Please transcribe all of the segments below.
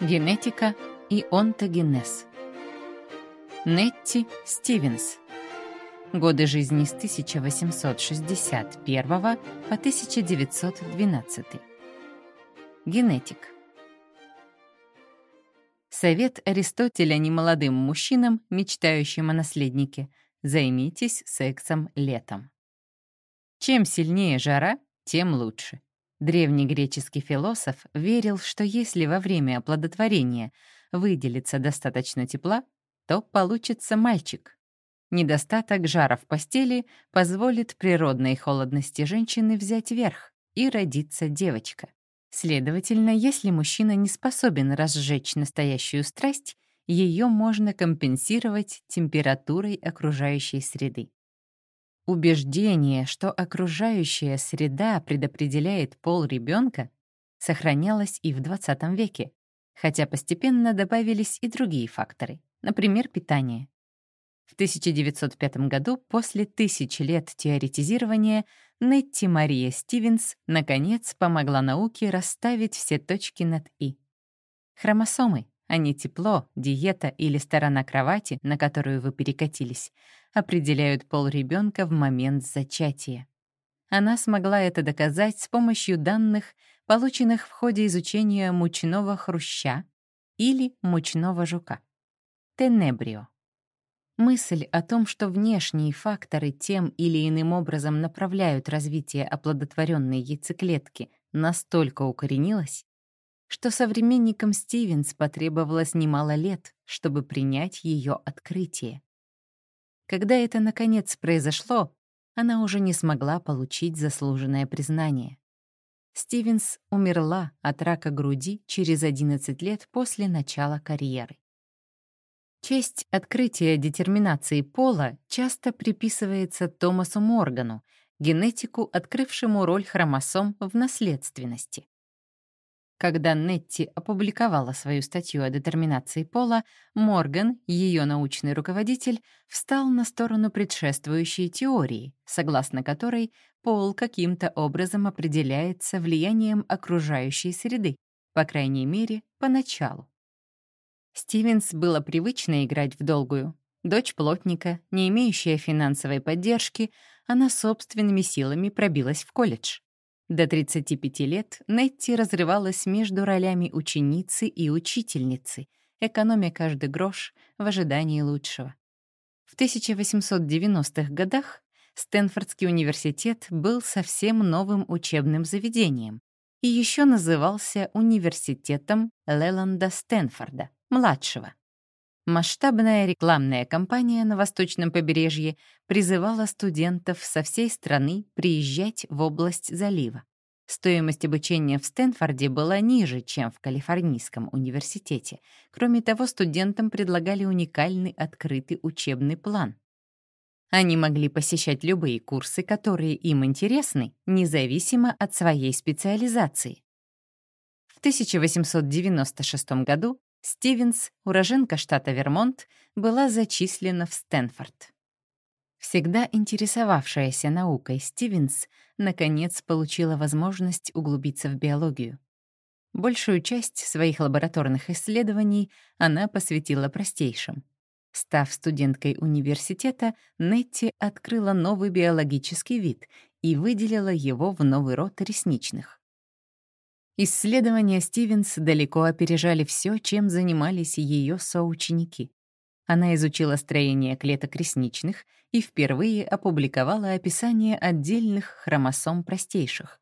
Генетика и онтогенез. Нетти Стивенс. Годы жизни с 1861 по 1912. Генетик. Совет Аристотеля немолодым мужчинам, мечтающим о наследнике, займитесь сексом летом. Чем сильнее жара, тем лучше. Древний греческий философ верил, что если во время оплодотворения выделится достаточно тепла, то получится мальчик. Недостаток жара в постели позволит природной холодности женщины взять верх и родиться девочка. Следовательно, если мужчина не способен разжечь настоящую страсть, ее можно компенсировать температурой окружающей среды. Убеждение, что окружающая среда предопределяет пол ребенка, сохранялось и в XX веке, хотя постепенно добавились и другие факторы, например, питание. В 1905 году, после тысячи лет теоретизирования, Нетти Мария Стивенс наконец помогла науке расставить все точки над «и». Хромосомы, а не тепло, диета или сторона кровати, на которую вы перекатились, определяют пол ребенка в момент зачатия. Она смогла это доказать с помощью данных, полученных в ходе изучения мучного хруща или мучного жука. Тенебрио. Мысль о том, что внешние факторы тем или иным образом направляют развитие оплодотворенной яйцеклетки, настолько укоренилась, что современникам Стивенс потребовалось немало лет, чтобы принять ее открытие. Когда это, наконец, произошло, она уже не смогла получить заслуженное признание. Стивенс умерла от рака груди через 11 лет после начала карьеры. Честь открытия детерминации пола часто приписывается Томасу Моргану, генетику, открывшему роль хромосом в наследственности. Когда Нетти опубликовала свою статью о детерминации пола, Морган, ее научный руководитель, встал на сторону предшествующей теории, согласно которой пол каким-то образом определяется влиянием окружающей среды, по крайней мере, поначалу. Стивенс было привычно играть в долгую. Дочь плотника, не имеющая финансовой поддержки, она собственными силами пробилась в колледж. До 35 лет Нетти разрывалась между ролями ученицы и учительницы, экономя каждый грош в ожидании лучшего. В 1890-х годах Стэнфордский университет был совсем новым учебным заведением и еще назывался Университетом Леланда Стэнфорда, младшего. Масштабная рекламная кампания на восточном побережье призывала студентов со всей страны приезжать в область залива. Стоимость обучения в Стэнфорде была ниже, чем в Калифорнийском университете. Кроме того, студентам предлагали уникальный открытый учебный план. Они могли посещать любые курсы, которые им интересны, независимо от своей специализации. В 1896 году Стивенс, уроженка штата Вермонт, была зачислена в Стэнфорд. Всегда интересовавшаяся наукой Стивенс, наконец, получила возможность углубиться в биологию. Большую часть своих лабораторных исследований она посвятила простейшим. Став студенткой университета, Нетти открыла новый биологический вид и выделила его в новый род ресничных. Исследования Стивенс далеко опережали все, чем занимались ее соученики. Она изучила строение клеток ресничных и впервые опубликовала описание отдельных хромосом простейших.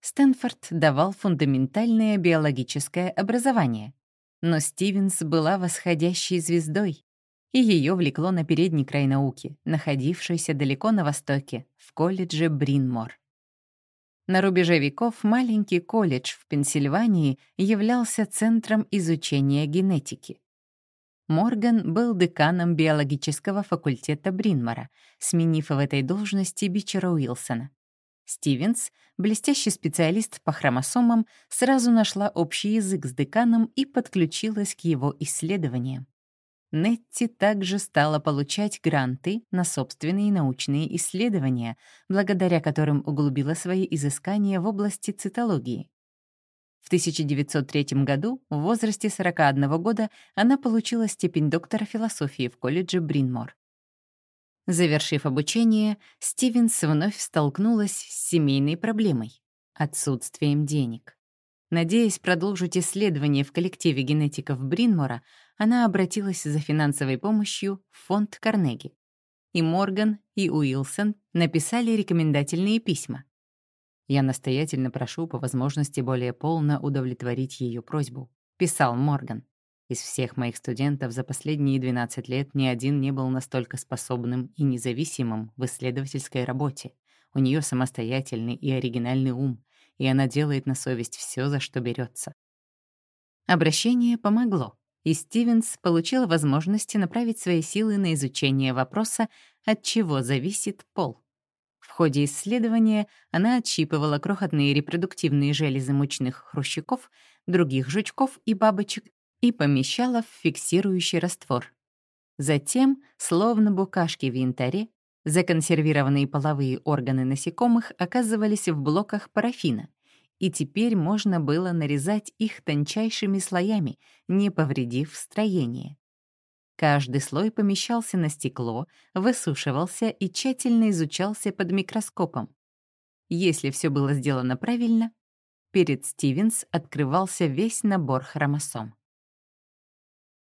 Стэнфорд давал фундаментальное биологическое образование, но Стивенс была восходящей звездой, и ее влекло на передний край науки, находившийся далеко на востоке, в колледже Бринмор. На рубеже веков маленький колледж в Пенсильвании являлся центром изучения генетики. Морган был деканом биологического факультета Бринмора, сменив в этой должности Бичера Уилсона. Стивенс, блестящий специалист по хромосомам, сразу нашла общий язык с деканом и подключилась к его исследованиям. Нетти также стала получать гранты на собственные научные исследования, благодаря которым углубила свои изыскания в области цитологии. В 1903 году, в возрасте 41 года, она получила степень доктора философии в колледже Бринмор. Завершив обучение, Стивенс вновь столкнулась с семейной проблемой — отсутствием денег. Надеясь продолжить исследования в коллективе генетиков Бринмора, она обратилась за финансовой помощью в фонд Карнеги. И Морган, и Уилсон написали рекомендательные письма. «Я настоятельно прошу по возможности более полно удовлетворить ее просьбу», — писал Морган. «Из всех моих студентов за последние 12 лет ни один не был настолько способным и независимым в исследовательской работе. У нее самостоятельный и оригинальный ум, и она делает на совесть все, за что берется. Обращение помогло, и Стивенс получил возможность направить свои силы на изучение вопроса, от чего зависит пол. В ходе исследования она отщипывала крохотные репродуктивные железы мучных хрущиков, других жучков и бабочек и помещала в фиксирующий раствор. Затем, словно букашки в янтаре, Законсервированные половые органы насекомых оказывались в блоках парафина, и теперь можно было нарезать их тончайшими слоями, не повредив строение. Каждый слой помещался на стекло, высушивался и тщательно изучался под микроскопом. Если все было сделано правильно, перед Стивенс открывался весь набор хромосом.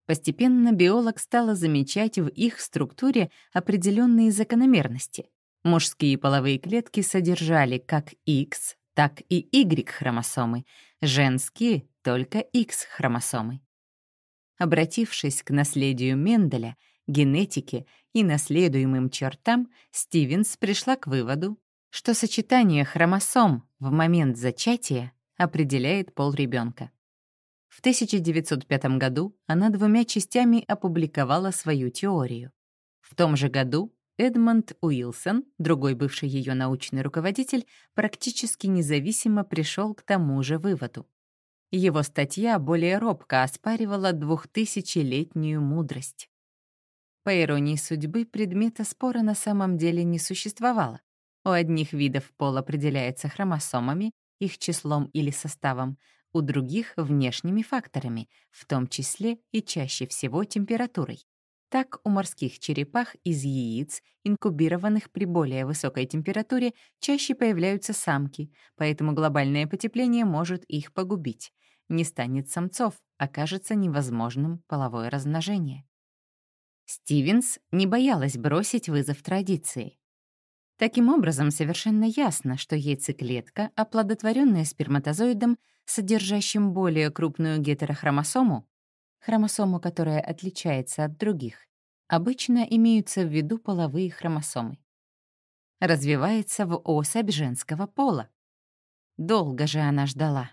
Постепенно биолог стала замечать в их структуре определенные закономерности. Мужские половые клетки содержали как X, так и Y-хромосомы, женские — только X-хромосомы. Обратившись к наследию Менделя, генетике и наследуемым чертам, Стивенс пришла к выводу, что сочетание хромосом в момент зачатия определяет пол ребенка. В 1905 году она двумя частями опубликовала свою теорию. В том же году Эдмонд Уилсон, другой бывший ее научный руководитель, практически независимо пришел к тому же выводу. Его статья более робко оспаривала двухтысячелетнюю мудрость. По иронии судьбы, предмета спора на самом деле не существовало. У одних видов пол определяется хромосомами, их числом или составом, у других — внешними факторами, в том числе и чаще всего температурой. Так, у морских черепах из яиц, инкубированных при более высокой температуре, чаще появляются самки, поэтому глобальное потепление может их погубить. Не станет самцов, окажется невозможным половое размножение. Стивенс не боялась бросить вызов традиции. Таким образом, совершенно ясно, что яйцеклетка, оплодотворенная сперматозоидом, содержащим более крупную гетерохромосому, хромосому, которая отличается от других, обычно имеются в виду половые хромосомы. Развивается в особь женского пола. Долго же она ждала.